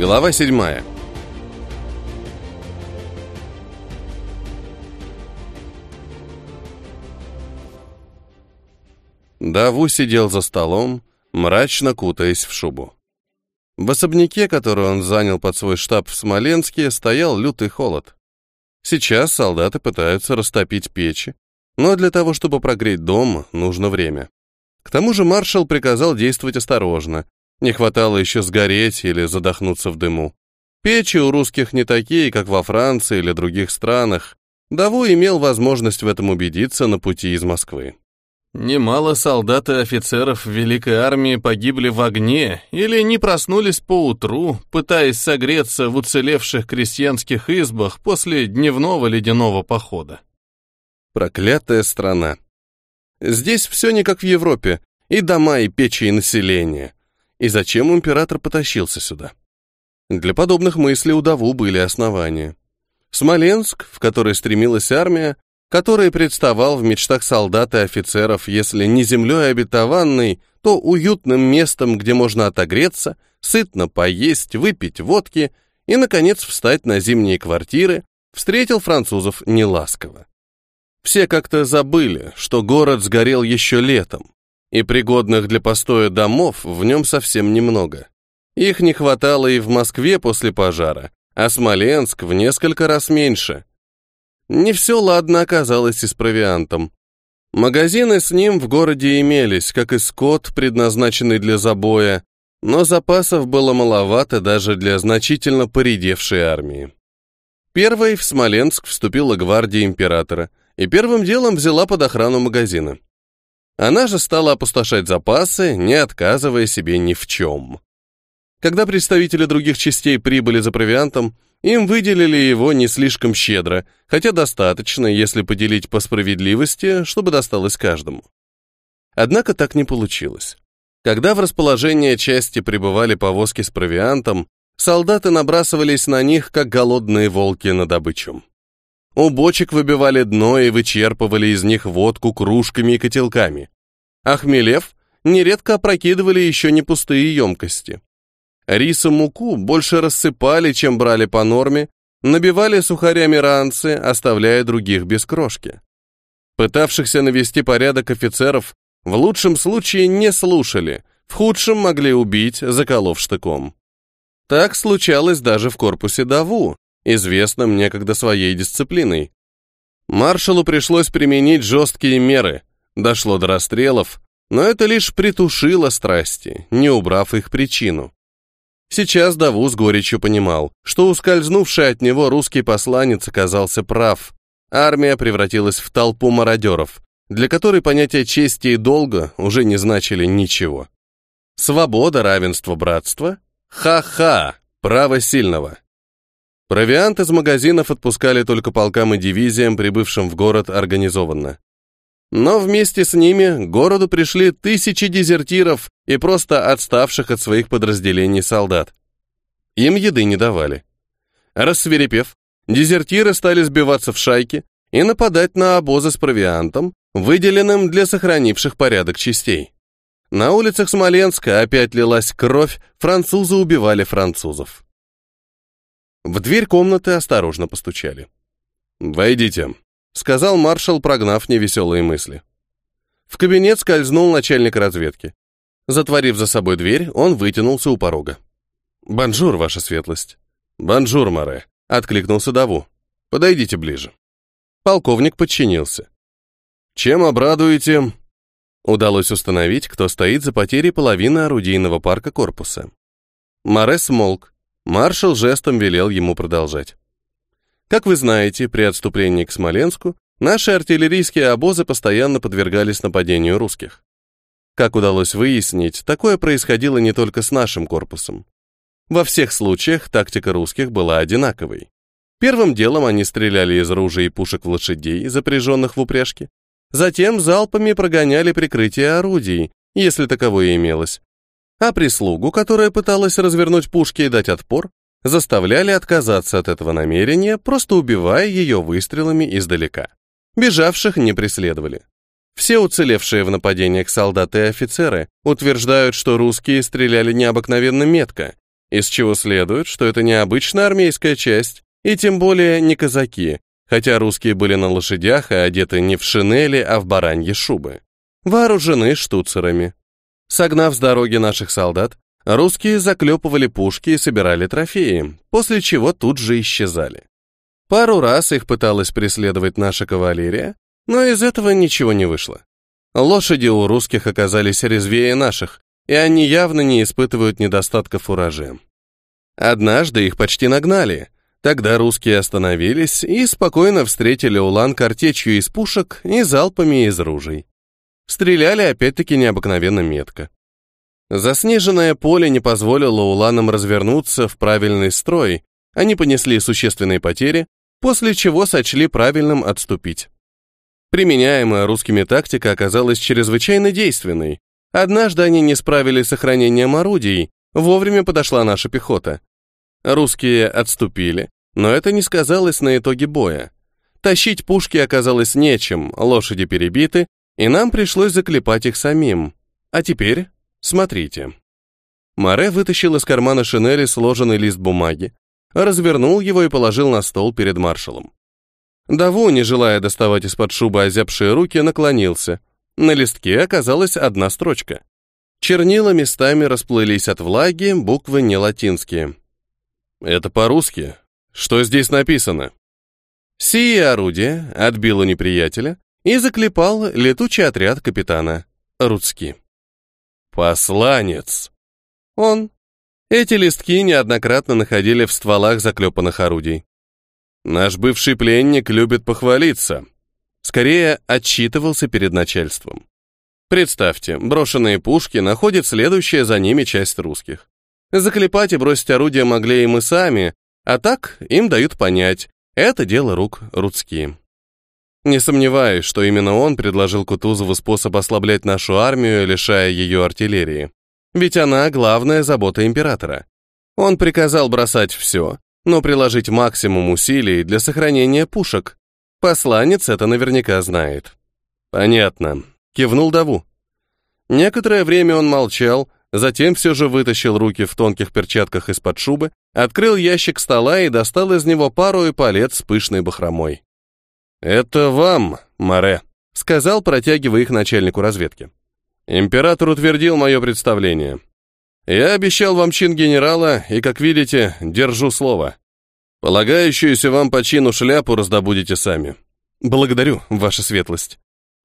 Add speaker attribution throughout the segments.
Speaker 1: Глава седьмая. Даву сидел за столом, мрачно кутаясь в шубу. В особняке, который он занял под свой штаб в Смоленске, стоял лютый холод. Сейчас солдаты пытаются растопить печи, но для того, чтобы прогреть дом, нужно время. К тому же маршал приказал действовать осторожно. Не хватало еще сгореть или задохнуться в дыму. Печи у русских не такие, как во Франции или других странах. Даву имел возможность в этом убедиться на пути из Москвы. Немало солдат и офицеров Великой Армии погибли в огне или не проснулись поутру, пытаясь согреться в уцелевших крестьянских избах после дневного ледяного похода. Проклятая страна. Здесь все не как в Европе, и дома, и печи, и население. И зачем император потащился сюда? Для подобных мыслей у Даву были основания. Смоленск, в который стремилась армия, который представал в мечтах солдат и офицеров, если не землей обетованной, то уютным местом, где можно отогреться, сытно поесть, выпить водки и, наконец, встать на зимние квартиры, встретил французов неласково. Все как-то забыли, что город сгорел еще летом, и пригодных для постоя домов в нем совсем немного. Их не хватало и в Москве после пожара, а Смоленск в несколько раз меньше – не все ладно оказалось и с провиантом. Магазины с ним в городе имелись, как и скот, предназначенный для забоя, но запасов было маловато даже для значительно поредевшей армии. Первой в Смоленск вступила гвардия императора и первым делом взяла под охрану магазины. Она же стала опустошать запасы, не отказывая себе ни в чем. Когда представители других частей прибыли за провиантом, им выделили его не слишком щедро, хотя достаточно, если поделить по справедливости, чтобы досталось каждому. Однако так не получилось. Когда в расположение части прибывали повозки с провиантом, солдаты набрасывались на них, как голодные волки на добычу. У бочек выбивали дно и вычерпывали из них водку кружками и котелками. Охмелев, нередко опрокидывали еще не пустые емкости. Рис и муку больше рассыпали, чем брали по норме, набивали сухарями ранцы, оставляя других без крошки. Пытавшихся навести порядок офицеров в лучшем случае не слушали, в худшем могли убить, заколов штыком. Так случалось даже в корпусе Даву, известном некогда своей дисциплиной. Маршалу пришлось применить жесткие меры, дошло до расстрелов, но это лишь притушило страсти, не убрав их причину. Сейчас Даву с горечью понимал, что ускользнувший от него русский посланец оказался прав. Армия превратилась в толпу мародеров, для которой понятия чести и долга уже не значили ничего. Свобода, равенство, братство? Ха-ха! Право сильного. Провиант из магазинов отпускали только полкам и дивизиям, прибывшим в город организованно. Но вместе с ними к городу пришли тысячи дезертиров и просто отставших от своих подразделений солдат. Им еды не давали. Рассверепев, дезертиры стали сбиваться в шайки и нападать на обозы с провиантом, выделенным для сохранивших порядок частей. На улицах Смоленска опять лилась кровь, французы убивали французов. В дверь комнаты осторожно постучали. «Войдите», сказал маршал, прогнав невеселые мысли. В кабинет скользнул начальник разведки. Затворив за собой дверь, он вытянулся у порога. «Bonjour, ваша светлость». «Bonjour, Море», — откликнулся Даву. «Подойдите ближе». Полковник подчинился. «Чем обрадуете?» Удалось установить, кто стоит за потерей половины орудийного парка корпуса. Море смолк. Маршал жестом велел ему продолжать. Как вы знаете, при отступлении к Смоленску наши артиллерийские обозы постоянно подвергались нападению русских. Как удалось выяснить, такое происходило не только с нашим корпусом. Во всех случаях тактика русских была одинаковой. Первым делом они стреляли из ружей и пушек в лошадей, запряженных в упряжке. Затем залпами прогоняли прикрытие орудий, если таковое имелось. А прислугу, которая пыталась развернуть пушки и дать отпор, заставляли отказаться от этого намерения, просто убивая ее выстрелами издалека. Бежавших не преследовали. Все уцелевшие в нападениях солдаты и офицеры утверждают, что русские стреляли необыкновенно метко, из чего следует, что это не обычная армейская часть, и тем более не казаки, хотя русские были на лошадях и одеты не в шинели, а в бараньи шубы. Вооружены штуцерами. Согнав с дороги наших солдат, русские заклепывали пушки и собирали трофеи, после чего тут же исчезали. Пару раз их пыталась преследовать наша кавалерия, но из этого ничего не вышло. Лошади у русских оказались резвее наших, и они явно не испытывают недостатков урожая. Однажды их почти нагнали. Тогда русские остановились и спокойно встретили Улан картечью из пушек и залпами из ружей. Стреляли опять-таки необыкновенно метко. Заснеженное поле не позволило уланам развернуться в правильный строй, они понесли существенные потери, после чего сочли правильным отступить. Применяемая русскими тактика оказалась чрезвычайно действенной. Однажды они не справились с сохранением орудий, вовремя подошла наша пехота. Русские отступили, но это не сказалось на итоге боя. Тащить пушки оказалось нечем, лошади перебиты, и нам пришлось заклепать их самим. А теперь смотрите. Море вытащил из кармана шинели сложенный лист бумаги, развернул его и положил на стол перед маршалом. Даву, не желая доставать из-под шубы озябшие руки, наклонился. На листке оказалась одна строчка. Чернила местами расплылись от влаги, буквы не латинские. «Это по-русски. Что здесь написано?» Сие орудие отбил у неприятеля и заклепал летучий отряд капитана Рудски. «Посланец!» Он. Эти листки неоднократно находили в стволах заклепанных орудий. Наш бывший пленник любит похвалиться. Скорее, отчитывался перед начальством. Представьте, брошенные пушки находят следующая за ними часть русских. Заклепать и бросить орудия могли и мы сами, а так им дают понять, это дело рук рудские. Не сомневаюсь, что именно он предложил Кутузову способ ослаблять нашу армию, лишая ее артиллерии. Ведь она главная забота императора. Он приказал бросать все, но приложить максимум усилий для сохранения пушек. Посланец это наверняка знает. Понятно. Кивнул Даву. Некоторое время он молчал, затем все же вытащил руки в тонких перчатках из-под шубы, открыл ящик стола и достал из него пару эполет с пышной бахромой. «Это вам, Море», — сказал, протягивая их начальнику разведки. «Император утвердил мое представление. Я обещал вам чин генерала, и, как видите, держу слово. Полагающуюся вам по чину шляпу раздобудете сами. Благодарю, ваша светлость.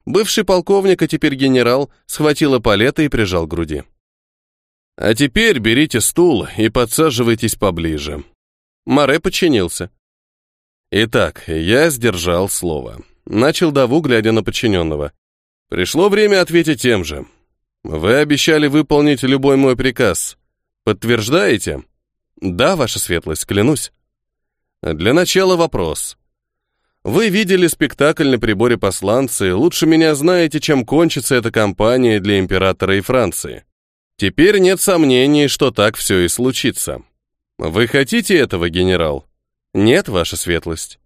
Speaker 1: Бывший полковник, а теперь генерал, схватил палета и прижал к груди. А теперь берите стул и подсаживайтесь поближе. Маре подчинился. Итак, я сдержал слово. Начал Даву, глядя на подчиненного. Пришло время ответить тем же. Вы обещали выполнить любой мой приказ. Подтверждаете? Да, ваша светлость, клянусь. Для начала вопрос. Вы видели спектакль на приборе посланцы, лучше меня знаете, чем кончится эта кампания для императора и Франции. Теперь нет сомнений, что так все и случится. Вы хотите этого, генерал? Нет, ваша светлость.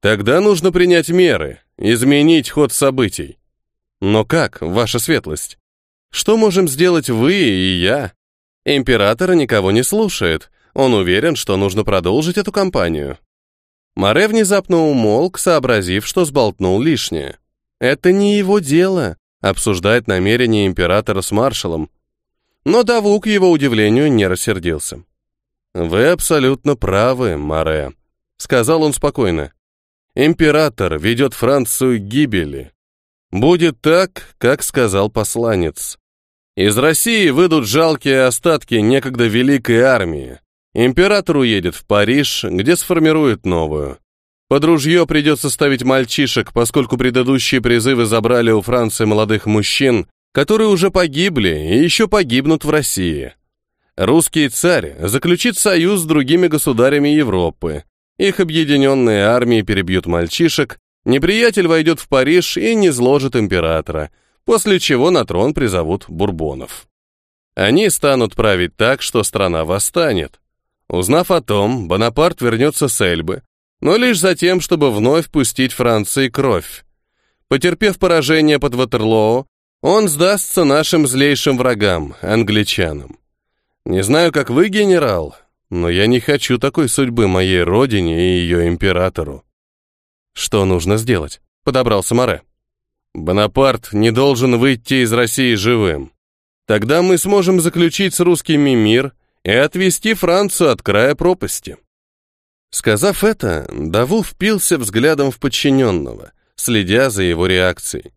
Speaker 1: Тогда нужно принять меры, изменить ход событий. Но как, ваша светлость? Что можем сделать вы и я? Император никого не слушает. Он уверен, что нужно продолжить эту кампанию. Море внезапно умолк, сообразив, что сболтнул лишнее. Это не его дело обсуждать намерения императора с маршалом. Но Даву, к его удивлению, не рассердился. «Вы абсолютно правы, Море», — сказал он спокойно. «Император ведет Францию к гибели. Будет так, как сказал посланец. Из России выйдут жалкие остатки некогда великой армии. Император уедет в Париж, где сформирует новую. Под ружье придется ставить мальчишек, поскольку предыдущие призывы забрали у Франции молодых мужчин, которые уже погибли и еще погибнут в России. Русский царь заключит союз с другими государями Европы. Их объединенные армии перебьют мальчишек, неприятель войдет в Париж и не зложит императора – после чего на трон призовут бурбонов. Они станут править так, что страна восстанет. Узнав о том, Бонапарт вернется с Эльбы, но лишь за тем, чтобы вновь пустить Франции кровь. Потерпев поражение под Ватерлоо, он сдастся нашим злейшим врагам, англичанам. Не знаю, как вы, генерал, но я не хочу такой судьбы моей родине и ее императору. Что нужно сделать? Подобрался Море. Бонапарт не должен выйти из России живым. Тогда мы сможем заключить с русскими мир и отвести Францию от края пропасти. Сказав это, Даву впился взглядом в подчиненного, следя за его реакцией.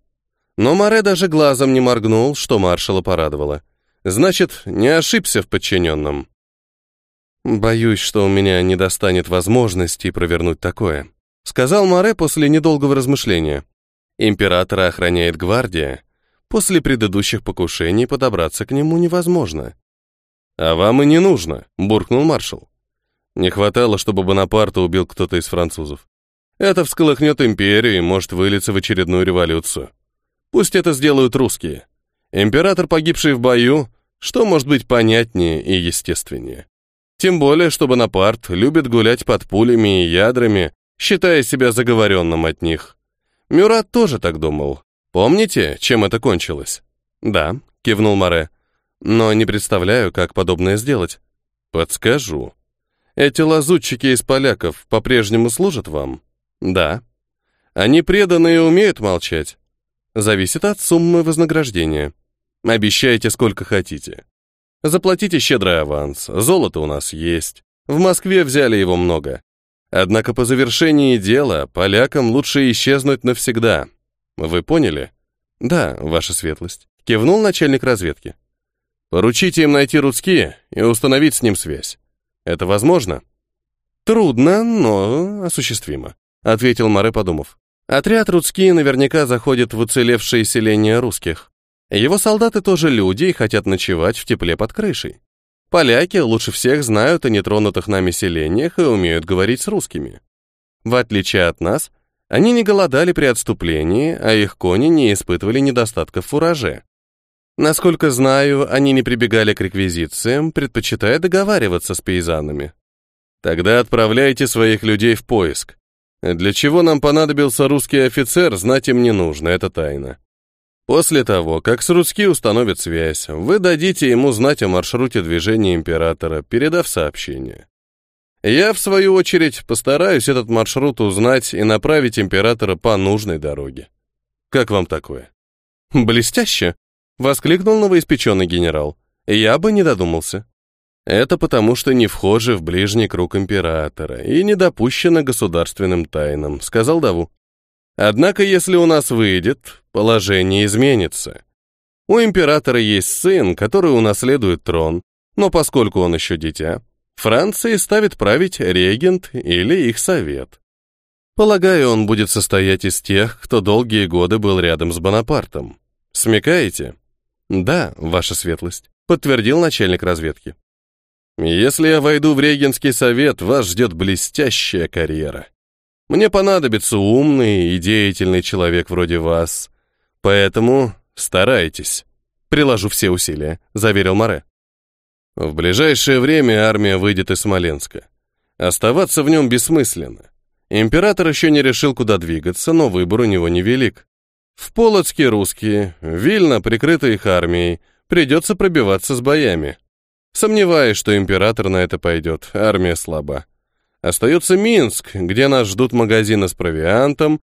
Speaker 1: Но Море даже глазом не моргнул, что маршала порадовало. Значит, не ошибся в подчиненном. «Боюсь, что у меня не достанет возможности провернуть такое», сказал Море после недолгого размышления. Императора охраняет гвардия. После предыдущих покушений подобраться к нему невозможно. «А вам и не нужно», — буркнул маршал. Не хватало, чтобы Бонапарта убил кто-то из французов. Это всколыхнет империю и может вылиться в очередную революцию. Пусть это сделают русские. Император, погибший в бою, что может быть понятнее и естественнее? Тем более, что Бонапарт любит гулять под пулями и ядрами, считая себя заговоренным от них. Мюрат тоже так думал. Помните, чем это кончилось? Да, кивнул Море. Но не представляю, как подобное сделать. Подскажу. Эти лазутчики из поляков по-прежнему служат вам? Да. Они преданы и умеют молчать? Зависит от суммы вознаграждения. Обещайте сколько хотите. Заплатите щедрый аванс, золото у нас есть. В Москве взяли его много. Однако по завершении дела полякам лучше исчезнуть навсегда. Вы поняли? Да, ваша светлость. Кивнул начальник разведки. Поручите им найти Рудские и установить с ним связь. Это возможно? Трудно, но осуществимо, ответил Маре, подумав. Отряд Рудские наверняка заходит в уцелевшие селения русских. Его солдаты тоже люди и хотят ночевать в тепле под крышей. Поляки лучше всех знают о нетронутых нами селениях и умеют говорить с русскими. В отличие от нас, они не голодали при отступлении, а их кони не испытывали недостатка в фураже. Насколько знаю, они не прибегали к реквизициям, предпочитая договариваться с пейзанами. Тогда отправляйте своих людей в поиск. Для чего нам понадобился русский офицер, знать им не нужно, это тайна. После того, как с Рудски установит связь, вы дадите ему знать о маршруте движения императора, передав сообщение. Я, в свою очередь, постараюсь этот маршрут узнать и направить императора по нужной дороге. Как вам такое? Блестяще! Воскликнул новоиспеченный генерал. Я бы не додумался. Это потому, что не вхожи в ближний круг императора и не допущено государственным тайнам, сказал Даву. Однако, если у нас выйдет, положение изменится. У императора есть сын, который унаследует трон, но поскольку он еще дитя, Франции ставит править регент или их совет. Полагаю, он будет состоять из тех, кто долгие годы был рядом с Бонапартом. Смекаете? Да, ваша светлость, подтвердил начальник разведки. Если я войду в регентский совет, вас ждет блестящая карьера. Мне понадобится умный и деятельный человек вроде вас. Поэтому старайтесь. Приложу все усилия, заверил Море. В ближайшее время армия выйдет из Смоленска. Оставаться в нем бессмысленно. Император еще не решил, куда двигаться, но выбор у него невелик. В Полоцке русские, Вильно, прикрыта их армией, придется пробиваться с боями. Сомневаюсь, что император на это пойдет, армия слаба. Остается Минск, где нас ждут магазины с провиантом,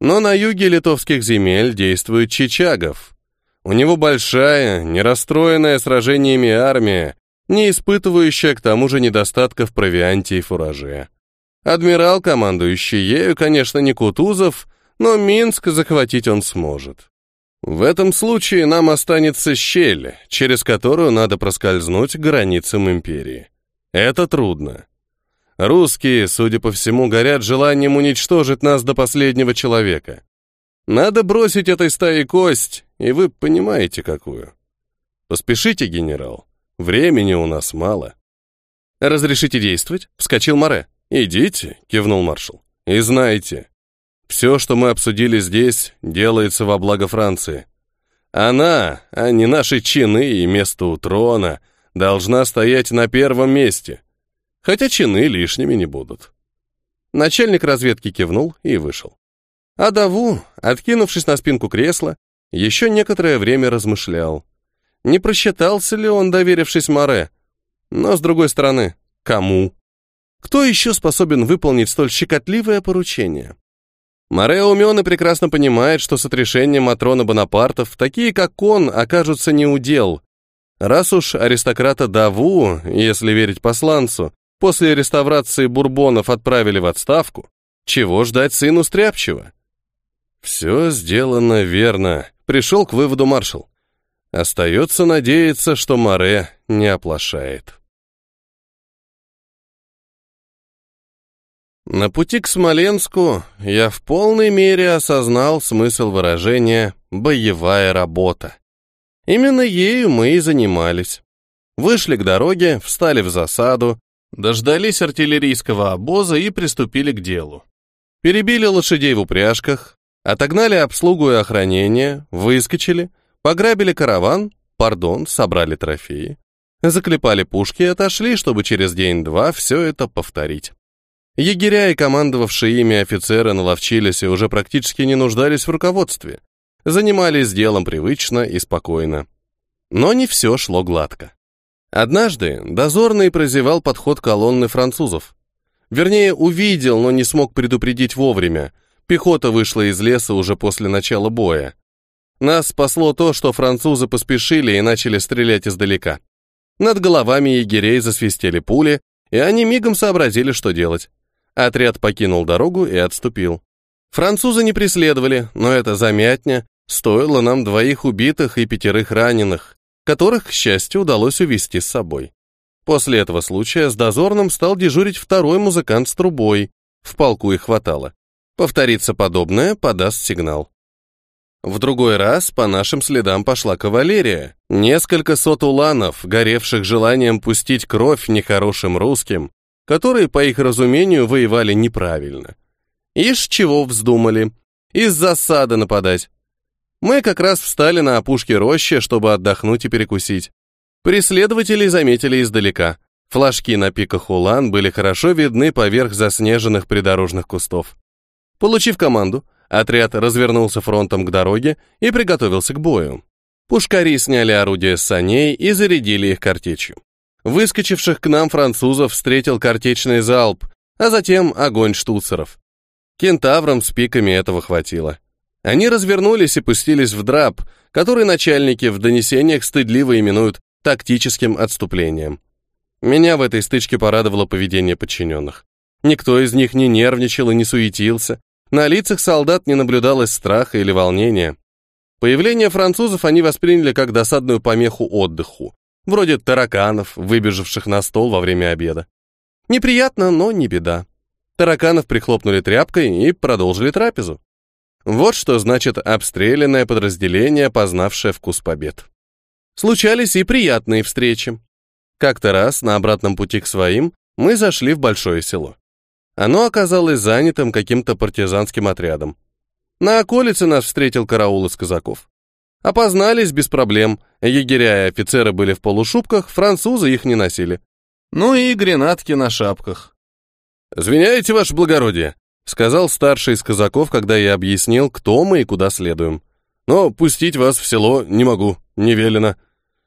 Speaker 1: но на юге литовских земель действует Чичагов. У него большая, не расстроенная сражениями армия, не испытывающая к тому же недостатка в провианте и фураже. Адмирал, командующий ею, конечно, не Кутузов, но Минск захватить он сможет. В этом случае нам останется щель, через которую надо проскользнуть к границам империи. Это трудно. Русские, судя по всему, горят желанием уничтожить нас до последнего человека. Надо бросить этой стае кость, и вы понимаете, какую. Поспешите, генерал. Времени у нас мало. «Разрешите действовать?» — вскочил Море. «Идите», — кивнул маршал. «И знайте, все, что мы обсудили здесь, делается во благо Франции. Она, а не наши чины и место у трона, должна стоять на первом месте. Хотя чины лишними не будут. Начальник разведки кивнул и вышел. А Даву, откинувшись на спинку кресла, еще некоторое время размышлял. Не просчитался ли он, доверившись Море? Но, с другой стороны, кому? Кто еще способен выполнить столь щекотливое поручение? Морео умен и прекрасно понимает, что с отрешением Матрона Бонапартов такие, как он, окажутся неудел. Раз уж аристократа Даву, если верить посланцу, после реставрации бурбонов отправили в отставку, чего ждать сыну Стряпчего? Все сделано верно, пришел к выводу маршал. Остается надеяться, что Море не оплошает. На пути к Смоленску я в полной мере осознал смысл выражения «боевая работа». Именно ею мы и занимались. Вышли к дороге, встали в засаду, дождались артиллерийского обоза и приступили к делу. Перебили лошадей в упряжках, отогнали обслугу и охранение, выскочили, пограбили караван, пардон, собрали трофеи, заклепали пушки и отошли, чтобы через день-два все это повторить. Егеря и командовавшие ими офицеры наловчились и уже практически не нуждались в руководстве. Занимались делом привычно и спокойно. Но не все шло гладко. Однажды дозорный прозевал подход колонны французов. Вернее, увидел, но не смог предупредить вовремя. Пехота вышла из леса уже после начала боя. Нас спасло то, что французы поспешили и начали стрелять издалека. Над головами егерей засвистели пули, и они мигом сообразили, что делать. Отряд покинул дорогу и отступил. Французы не преследовали, но это замятня стоило нам двоих убитых и пятерых раненых, которых, к счастью, удалось увести с собой. После этого случая с дозорным стал дежурить второй музыкант с трубой. В полку их хватало. Повторится подобное, подаст сигнал. В другой раз по нашим следам пошла кавалерия. Несколько сот уланов, горевших желанием пустить кровь нехорошим русским, которые, по их разумению, воевали неправильно. Ишь чего вздумали. Из засады нападать. Мы как раз встали на опушке рощи, чтобы отдохнуть и перекусить. Преследователей заметили издалека. Флажки на пиках улан были хорошо видны поверх заснеженных придорожных кустов. Получив команду, отряд развернулся фронтом к дороге и приготовился к бою. Пушкари сняли орудия с саней и зарядили их картечью. Выскочивших к нам французов встретил картечный залп, а затем огонь штуцеров. Кентаврам с пиками этого хватило. Они развернулись и пустились в драп, который начальники в донесениях стыдливо именуют тактическим отступлением. Меня в этой стычке порадовало поведение подчиненных. Никто из них не нервничал и не суетился. На лицах солдат не наблюдалось страха или волнения. Появление французов они восприняли как досадную помеху отдыху, вроде тараканов, выбежавших на стол во время обеда. Неприятно, но не беда. Тараканов прихлопнули тряпкой и продолжили трапезу. Вот что значит обстрелянное подразделение, познавшее вкус побед. Случались и приятные встречи. Как-то раз на обратном пути к своим мы зашли в большое село. Оно оказалось занятым каким-то партизанским отрядом. На околице нас встретил караул из казаков. Опознались без проблем. Егеря и офицеры были в полушубках, французы их не носили. Ну и гренатки на шапках. «Извиняйте, ваше благородие», — сказал старший из казаков, когда я объяснил, кто мы и куда следуем. «Но пустить вас в село не могу, не велено.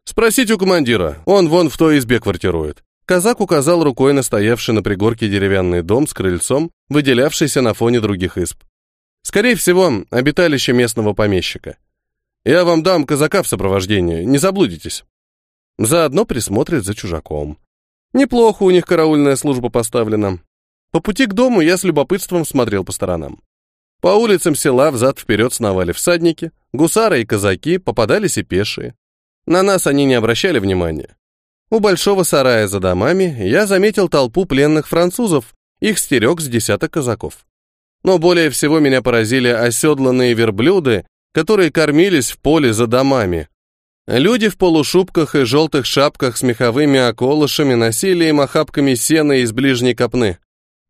Speaker 1: Спросите у командира, он вон в той избе квартирует». Казак указал рукой на стоявший на пригорке деревянный дом с крыльцом, выделявшийся на фоне других изб. Скорее всего, обиталище местного помещика. Я вам дам казака в сопровождении, не заблудитесь. Заодно присмотрит за чужаком. Неплохо у них караульная служба поставлена. По пути к дому я с любопытством смотрел по сторонам. По улицам села взад-вперед сновали всадники, гусары и казаки, попадались и пешие. На нас они не обращали внимания. У большого сарая за домами я заметил толпу пленных французов, их стерег с десяток казаков. Но более всего меня поразили оседланные верблюды которые кормились в поле за домами. Люди в полушубках и желтых шапках с меховыми околышами носили им охапками сена из ближней копны.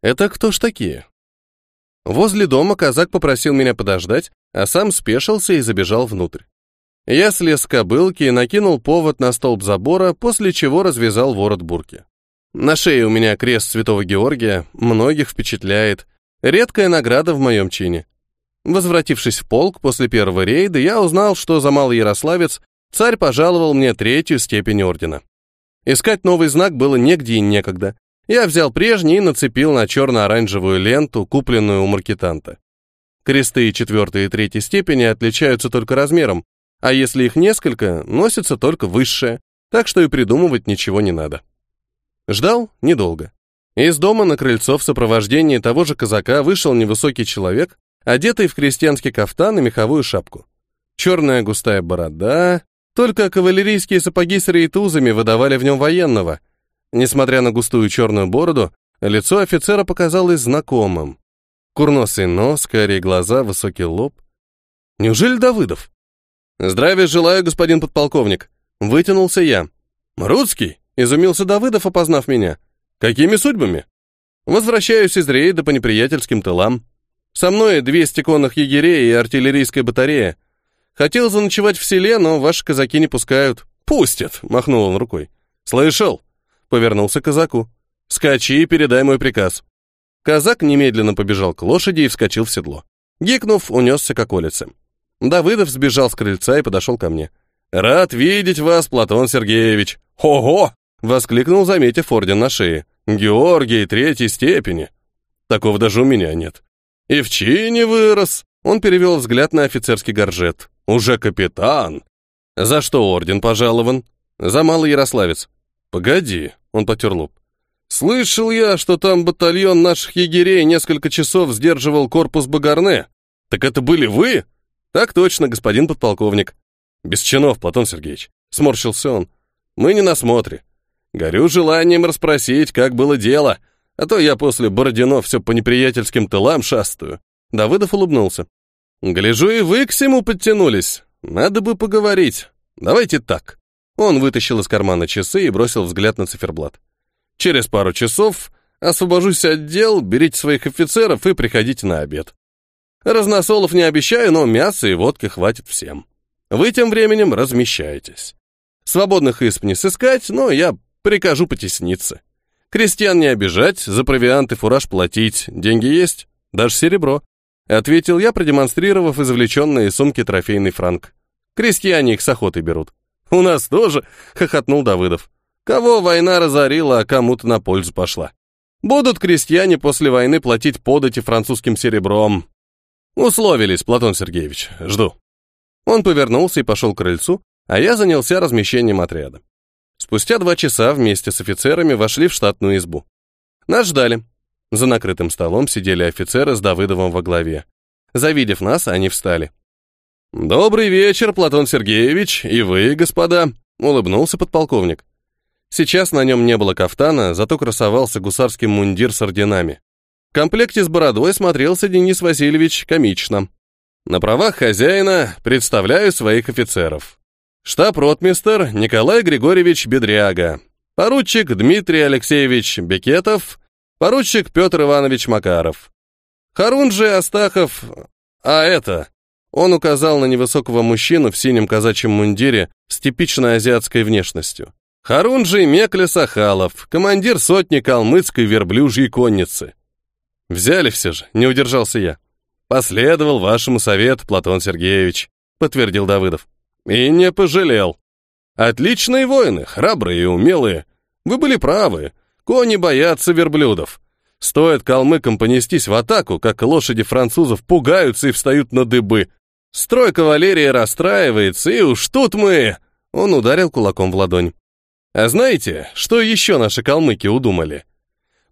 Speaker 1: Это кто ж такие? Возле дома казак попросил меня подождать, а сам спешился и забежал внутрь. Я слез с кобылки и накинул повод на столб забора, после чего развязал ворот бурки. На шее у меня крест Святого Георгия, многих впечатляет. Редкая награда в моем чине. Возвратившись в полк после первого рейда, я узнал, что за малый ярославец царь пожаловал мне третью степень ордена. Искать новый знак было негде и некогда. Я взял прежний и нацепил на черно-оранжевую ленту, купленную у маркетанта. Кресты четвертой и третьей степени отличаются только размером, а если их несколько, носится только высшее, так что и придумывать ничего не надо. Ждал недолго. Из дома на крыльцо в сопровождении того же казака вышел невысокий человек, одетый в крестьянский кафтан и меховую шапку. Черная густая борода, только кавалерийские сапоги с рейтузами выдавали в нем военного. Несмотря на густую черную бороду, лицо офицера показалось знакомым. Курносый нос, карие глаза, высокий лоб. Неужели Давыдов? «Здравия желаю, господин подполковник», Вытянулся я. «Рудский?» — изумился Давыдов, опознав меня. «Какими судьбами?» «Возвращаюсь из рейда по неприятельским тылам. Со мной 200 конных егерей и артиллерийская батарея. Хотел заночевать в селе, но ваши казаки не пускают». «Пустят!» — махнул он рукой. «Слышал?» — повернулся к казаку. «Скачи и передай мой приказ». Казак немедленно побежал к лошади и вскочил в седло. Гикнув, унесся к околице. Давыдов сбежал с крыльца и подошел ко мне. «Рад видеть вас, Платон Сергеевич!» «Ого!» — воскликнул, заметив орден на шее. «Георгий третьей степени!» «Такого даже у меня нет». «И в чине вырос!» Он перевел взгляд на офицерский горжет. «Уже капитан!» «За что орден пожалован?» «За малый Ярославец». «Погоди», — он потер лоб. «Слышал я, что там батальон наших егерей несколько часов сдерживал корпус Багарне. Так это были вы?» «Так точно, господин подполковник». «Без чинов, Платон Сергеевич», — сморщился он. «Мы не на смотре. Горю желанием расспросить, как было дело, а то я после Бородино все по неприятельским тылам шастаю». Давыдов улыбнулся. «Гляжу, и вы к всему подтянулись. Надо бы поговорить. Давайте так». Он вытащил из кармана часы и бросил взгляд на циферблат. «Через пару часов освобожусь от дел, берите своих офицеров и приходите на обед. Разносолов не обещаю, но мяса и водки хватит всем». Вы тем временем размещаетесь. Свободных исп не сыскать, но я прикажу потесниться. Крестьян не обижать, за провиант и фураж платить. Деньги есть, даже серебро. Ответил я, продемонстрировав извлеченные из сумки трофейный франк. Крестьяне их с охотой берут. У нас тоже, хохотнул Давыдов. Кого война разорила, а кому-то на пользу пошла. Будут крестьяне после войны платить подати французским серебром. Условились, Платон Сергеевич. Жду. Он повернулся и пошел к крыльцу, а я занялся размещением отряда. Спустя два часа вместе с офицерами вошли в штатную избу. Нас ждали. За накрытым столом сидели офицеры с Давыдовым во главе. Завидев нас, они встали. «Добрый вечер, Платон Сергеевич, и вы, господа», — улыбнулся подполковник. Сейчас на нем не было кафтана, зато красовался гусарский мундир с орденами. В комплекте с бородой смотрелся Денис Васильевич комично. На правах хозяина представляю своих офицеров. Штаб-ротмистер Николай Григорьевич Бедряга, поручик Дмитрий Алексеевич Бекетов, поручик Петр Иванович Макаров. Харунжи Астахов, а это... Он указал на невысокого мужчину в синем казачьем мундире с типичной азиатской внешностью. Харунжи Мекля Сахалов, командир сотни калмыцкой верблюжьей конницы. Взяли все же, не удержался я. «Последовал вашему совету, Платон Сергеевич», — подтвердил Давыдов. «И не пожалел. Отличные воины, храбрые и умелые. Вы были правы. Кони боятся верблюдов. Стоит калмыкам понестись в атаку, как лошади французов пугаются и встают на дыбы. Строй кавалерии расстраивается, и уж тут мы...» Он ударил кулаком в ладонь. «А знаете, что еще наши калмыки удумали?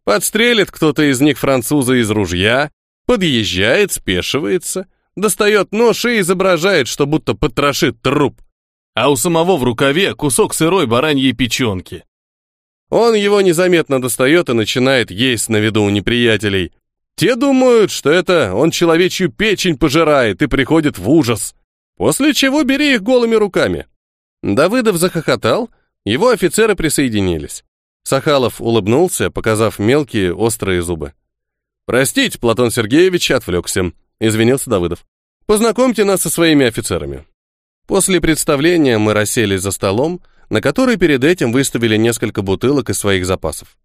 Speaker 1: Подстрелит кто-то из них француза из ружья, Подъезжает, спешивается, достает нож и изображает, что будто потрошит труп. А у самого в рукаве кусок сырой бараньей печенки. Он его незаметно достает и начинает есть на виду у неприятелей. Те думают, что это он человечью печень пожирает и приходит в ужас. После чего бери их голыми руками. Давыдов захохотал, его офицеры присоединились. Сахалов улыбнулся, показав мелкие острые зубы. «Простите, Платон Сергеевич, отвлекся», — извинился Давыдов. «Познакомьте нас со своими офицерами». После представления мы расселись за столом, на который перед этим выставили несколько бутылок из своих запасов.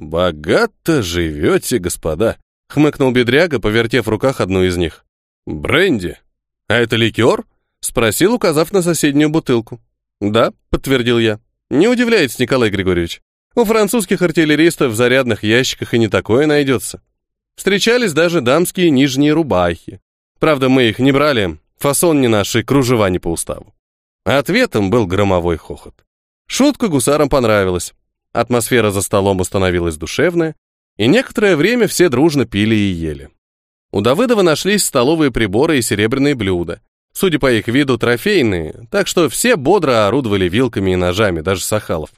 Speaker 1: «Богато живете, господа», — хмыкнул бедряга, повертев в руках одну из них. «Бренди? А это ликер?» — спросил, указав на соседнюю бутылку. «Да», — подтвердил я. Не удивляйтесь, Николай Григорьевич. У французских артиллеристов в зарядных ящиках и не такое найдется. Встречались даже дамские нижние рубахи. Правда, мы их не брали, фасон не наш и кружева не по уставу. Ответом был громовой хохот. Шутка гусарам понравилась. Атмосфера за столом установилась душевная, и некоторое время все дружно пили и ели. У Давыдова нашлись столовые приборы и серебряные блюда. Судя по их виду, трофейные, так что все бодро орудовали вилками и ножами, даже Сахалов.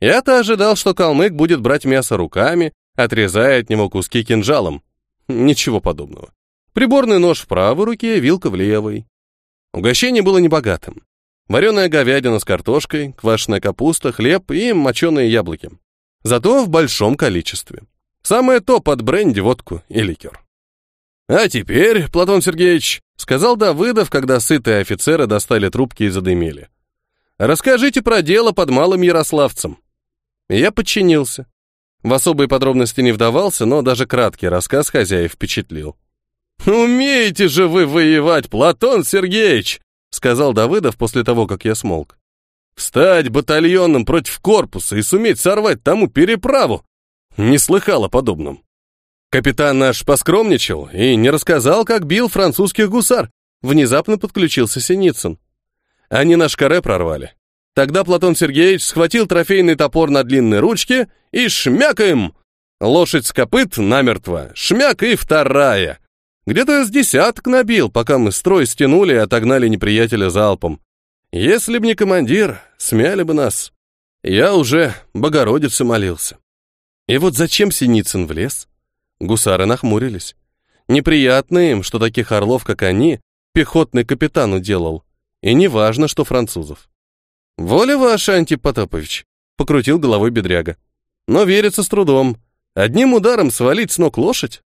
Speaker 1: Я-то ожидал, что калмык будет брать мясо руками, отрезая от него куски кинжалом. Ничего подобного. Приборный нож в правой руке, вилка в левой. Угощение было небогатым. Вареная говядина с картошкой, квашеная капуста, хлеб и моченые яблоки. Зато в большом количестве. Самое то под бренди, водку и ликер. «А теперь, Платон Сергеевич», — сказал Давыдов, когда сытые офицеры достали трубки и задымили. «Расскажите про дело под Малым Ярославцем». Я подчинился. В особые подробности не вдавался, но даже краткий рассказ хозяев впечатлил. «Умеете же вы воевать, Платон Сергеевич!» Сказал Давыдов после того, как я смолк. «Встать батальоном против корпуса и суметь сорвать тому переправу!» Не слыхал о подобном. Капитан наш поскромничал и не рассказал, как бил французских гусар. Внезапно подключился Синицын. Они наш каре прорвали. Тогда Платон Сергеевич схватил трофейный топор на длинной ручке и шмякаем! Лошадь с копыт намертво, шмяк и вторая. Где-то с десяток набил, пока мы строй стянули и отогнали неприятеля залпом. Если б не командир, смяли бы нас. Я уже Богородице молился. И вот зачем Синицын влез? Гусары нахмурились. Неприятно им, что таких орлов, как они, пехотный капитан уделал. И не важно, что французов. «Воля ваша, Антип Потапович», — покрутил головой бедряга. «Но верится с трудом. Одним ударом свалить с ног лошадь?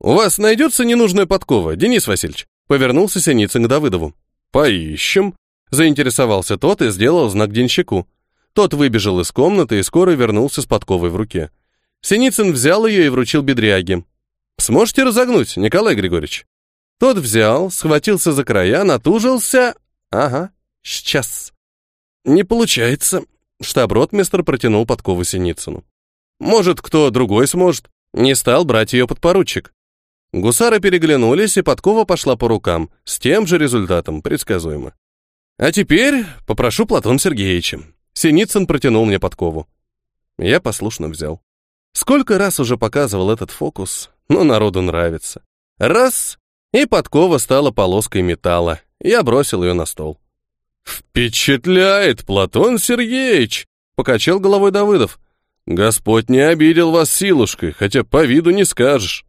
Speaker 1: «У вас найдется ненужная подкова, Денис Васильевич?» Повернулся Синицын к Давыдову. «Поищем», — заинтересовался тот и сделал знак денщику. Тот выбежал из комнаты и скоро вернулся с подковой в руке. Синицын взял ее и вручил бедряге. «Сможете разогнуть, Николай Григорьевич?» Тот взял, схватился за края, натужился. «Ага, сейчас». «Не получается», — штаб-ротмистр протянул подкову Синицыну. «Может, кто другой сможет?» Не стал брать ее подпоручик. Гусары переглянулись, и подкова пошла по рукам, с тем же результатом, предсказуемо. «А теперь попрошу Платон Сергеевича». Синицын протянул мне подкову. Я послушно взял. Сколько раз уже показывал этот фокус, но народу нравится. Раз, и подкова стала полоской металла. Я бросил ее на стол. «Впечатляет, Платон Сергеевич!» — покачал головой Давыдов. «Господь не обидел вас силушкой, хотя по виду не скажешь».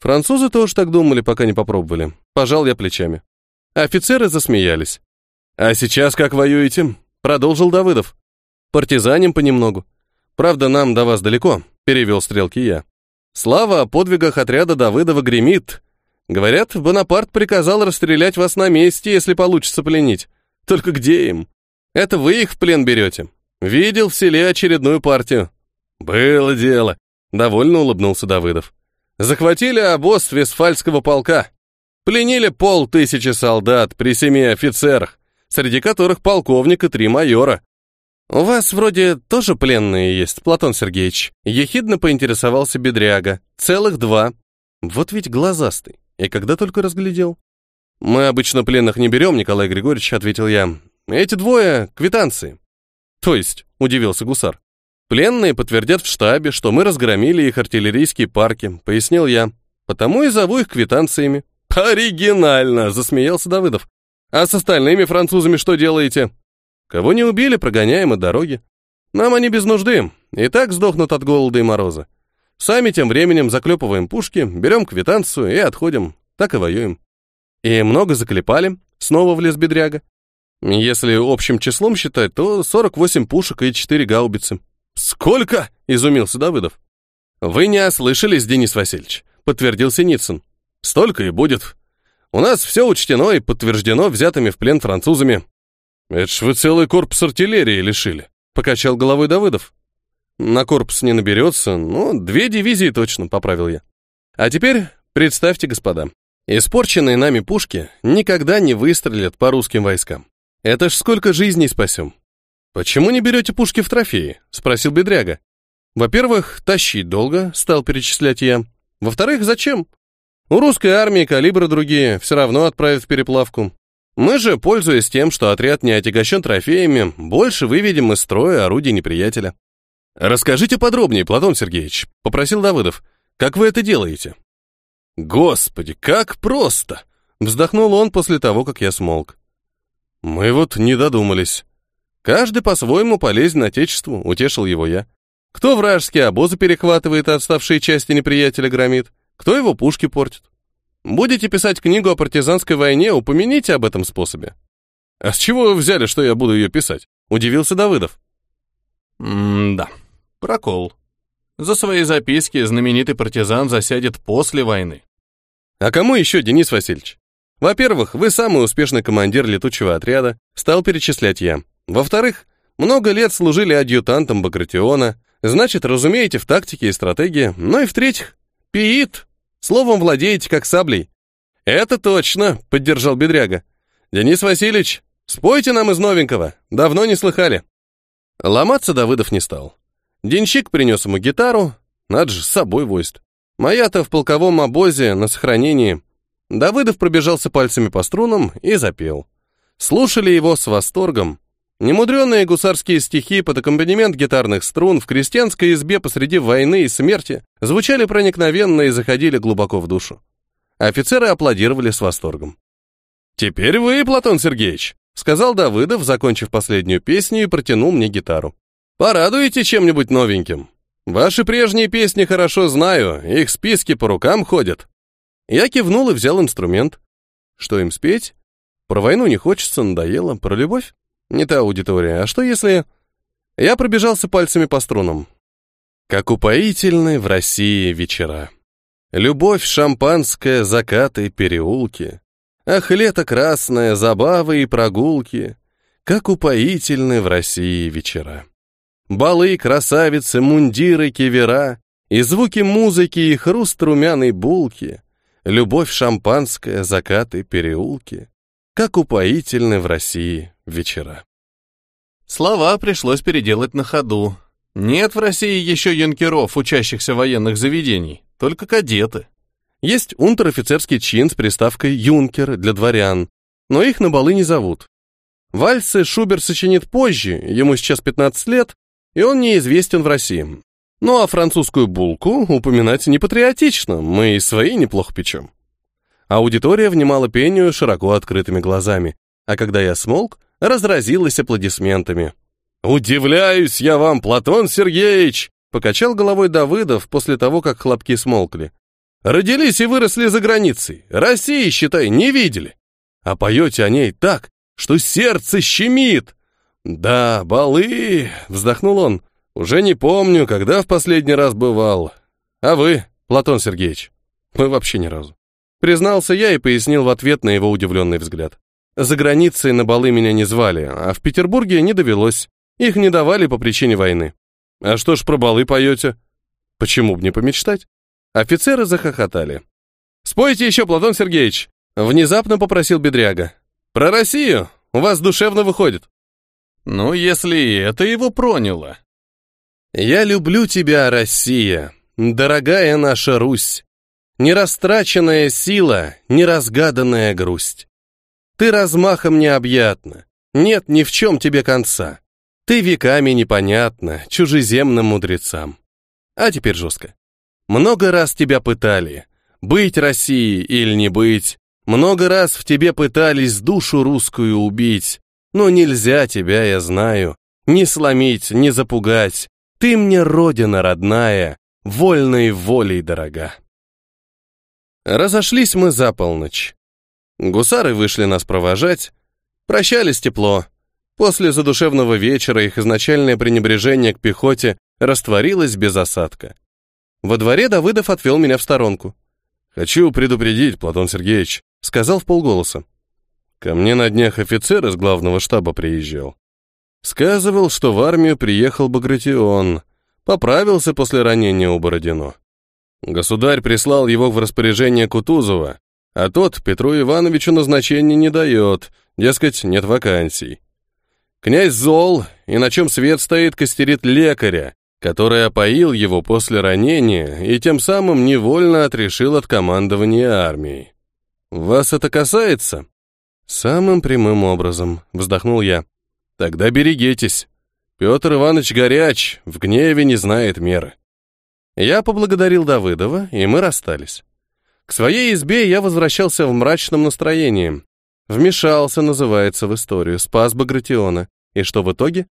Speaker 1: Французы тоже так думали, пока не попробовали. Пожал я плечами. Офицеры засмеялись. «А сейчас как воюете?» Продолжил Давыдов. «Партизаним понемногу. Правда, нам до вас далеко», перевел стрелки я. «Слава о подвигах отряда Давыдова гремит. Говорят, Бонапарт приказал расстрелять вас на месте, если получится пленить. Только где им? Это вы их в плен берете. Видел в селе очередную партию». «Было дело», — довольно улыбнулся Давыдов. Захватили обоз Вестфальского полка. Пленили полтысячи солдат при семи офицерах, среди которых полковник и три майора. «У вас вроде тоже пленные есть, Платон Сергеевич?» Ехидно поинтересовался Бедряга. «Целых два. Вот ведь глазастый. И когда только разглядел?» «Мы обычно пленных не берем, Николай Григорьевич», — ответил я. «Эти двое — квитанции». «То есть?» — удивился гусар. Пленные подтвердят в штабе, что мы разгромили их артиллерийские парки, пояснил я. Потому и зову их квитанциями. Оригинально, засмеялся Давыдов. А с остальными французами что делаете? Кого не убили, прогоняем от дороги. Нам они без нужды, и так сдохнут от голода и мороза. Сами тем временем заклепываем пушки, берем квитанцию и отходим. Так и воюем. И много заклепали, снова влез бедряга. Если общим числом считать, то 48 пушек и 4 гаубицы. «Сколько?» — изумился Давыдов. «Вы не ослышались, Денис Васильевич», — подтвердил Синицын. «Столько и будет. У нас все учтено и подтверждено взятыми в плен французами». «Это ж вы целый корпус артиллерии лишили», — покачал головой Давыдов. «На корпус не наберется, но две дивизии точно», — поправил я. «А теперь представьте, господа, испорченные нами пушки никогда не выстрелят по русским войскам. Это ж сколько жизней спасем. «Почему не берете пушки в трофеи?» — спросил Бедряга. «Во-первых, тащить долго», — стал перечислять я. «Во-вторых, зачем? У русской армии калибры другие, все равно отправят в переплавку. Мы же, пользуясь тем, что отряд не отягощен трофеями, больше выведем из строя орудий неприятеля». «Расскажите подробнее, Платон Сергеевич», — попросил Давыдов. «Как вы это делаете?» «Господи, как просто!» — вздохнул он после того, как я смолк. «Мы вот не додумались. Каждый по-своему полезен Отечеству», — утешил его я. «Кто вражеские обозы перехватывает, отставшие части неприятеля громит? Кто его пушки портит? Будете писать книгу о партизанской войне, упомяните об этом способе». «А с чего вы взяли, что я буду ее писать?» — удивился Давыдов.
Speaker 2: «М-да, прокол. За свои записки знаменитый партизан засядет после войны.
Speaker 1: А кому еще, Денис Васильевич? Во-первых, вы самый успешный командир летучего отряда, стал перечислять я. Во-вторых, много лет служили адъютантом Багратиона, значит, разумеете в тактике и стратегии. Ну и в-третьих, пиит, словом владеете как саблей. Это точно, поддержал Бедряга. Денис Васильевич, спойте нам из новенького, давно не слыхали. Ломаться Давыдов не стал. Денщик принес ему гитару, надо же, с собой возит. Моя-то в полковом обозе на сохранении. Давыдов пробежался пальцами по струнам и запел. Слушали его с восторгом. Немудренные гусарские стихи под аккомпанемент гитарных струн в крестьянской избе посреди войны и смерти звучали проникновенно и заходили глубоко в душу. Офицеры аплодировали с восторгом. «Теперь вы, Платон Сергеевич», — сказал Давыдов, закончив последнюю песню и протянул мне гитару. Порадуете чем-нибудь новеньким? Ваши прежние песни хорошо знаю, их списки по рукам ходят. Я кивнул и взял инструмент. Что им спеть? Про войну не хочется, надоело. Про любовь? Не та аудитория. А что если... Я пробежался пальцами по струнам. Как упоительны в России вечера. Любовь, шампанское, закаты, переулки. Ах, лето красное, забавы и прогулки. Как упоительны в России вечера. Балы, красавицы, мундиры, кивера, и звуки музыки, и хруст румяной булки, любовь шампанская, закаты, переулки, как упоительны в России вечера.
Speaker 2: Слова пришлось переделать на ходу. Нет в России еще юнкеров, учащихся военных заведений, только кадеты.
Speaker 1: Есть унтер-офицерский чин с приставкой «юнкер» для дворян, но их на балы не зовут. Вальсы Шубер сочинит позже, ему сейчас 15 лет, и он неизвестен в России. Ну а французскую булку упоминать не патриотично, мы и свои неплохо печем. Аудитория внимала пению широко открытыми глазами, а когда я смолк, разразилась аплодисментами. «Удивляюсь я вам, Платон Сергеевич!» покачал головой Давыдов после того, как хлопки смолкли. «Родились и выросли за границей. России, считай, не видели. А поете о ней так, что сердце щемит. «Да, балы!» — вздохнул он. «Уже не помню, когда в последний раз бывал. А вы, Платон Сергеевич?» «Мы вообще ни разу». Признался я и пояснил в ответ на его удивленный взгляд. За границей на балы меня не звали, а в Петербурге не довелось. Их не давали по причине войны. А что ж про балы поете? Почему бы не помечтать? Офицеры захохотали. «Спойте еще, Платон Сергеевич!» Внезапно попросил Бедряга. «Про Россию! У вас душевно выходит!»
Speaker 2: Ну, если это его проняло.
Speaker 1: «Я люблю тебя, Россия, дорогая наша Русь, нерастраченная сила, неразгаданная грусть. Ты размахом необъятна, нет ни в чем тебе конца. Ты веками непонятна чужеземным мудрецам. А теперь жестко. Много раз тебя пытали, быть Россией или не быть. Много раз в тебе пытались душу русскую убить. Но нельзя тебя, я знаю, не сломить, не запугать. Ты мне родина родная, вольной волей дорога. Разошлись мы за полночь. Гусары вышли нас провожать. Прощались тепло. После задушевного вечера их изначальное пренебрежение к пехоте растворилось без осадка. Во дворе Давыдов отвел меня в сторонку. «Хочу предупредить, Платон Сергеевич», — сказал в полголоса. Ко мне на днях офицер из главного штаба приезжал. Сказывал, что в армию приехал Багратион, поправился после ранения у Бородино. Государь прислал его в распоряжение Кутузова, а тот Петру Ивановичу назначения не дает, дескать, нет вакансий. Князь зол, и на чем свет стоит, костерит лекаря, который опоил его после ранения и тем самым невольно отрешил от командования армией. Вас это касается? Самым прямым образом, вздохнул я. Тогда берегитесь. Петр Иванович горяч, в гневе не знает меры. Я поблагодарил Давыдова, и мы расстались. К своей избе я возвращался в мрачном настроении. Вмешался, называется, в историю, спас Багратиона. И что в итоге?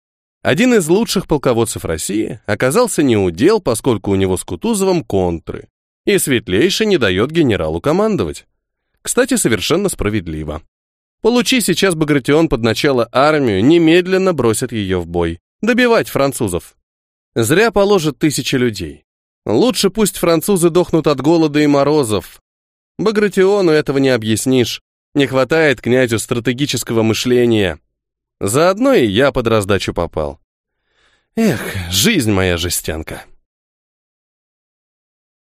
Speaker 1: Один из лучших полководцев России оказался неудел, поскольку у него с Кутузовым контры, и светлейший не дает генералу командовать. Кстати, совершенно справедливо. Получи сейчас Багратион под начало армию, немедленно бросят ее в бой. Добивать французов. Зря положат тысячи людей. Лучше пусть французы дохнут от голода и морозов. Багратиону этого не объяснишь. Не хватает князю стратегического мышления. Заодно и я под раздачу попал. Эх, жизнь моя жестянка.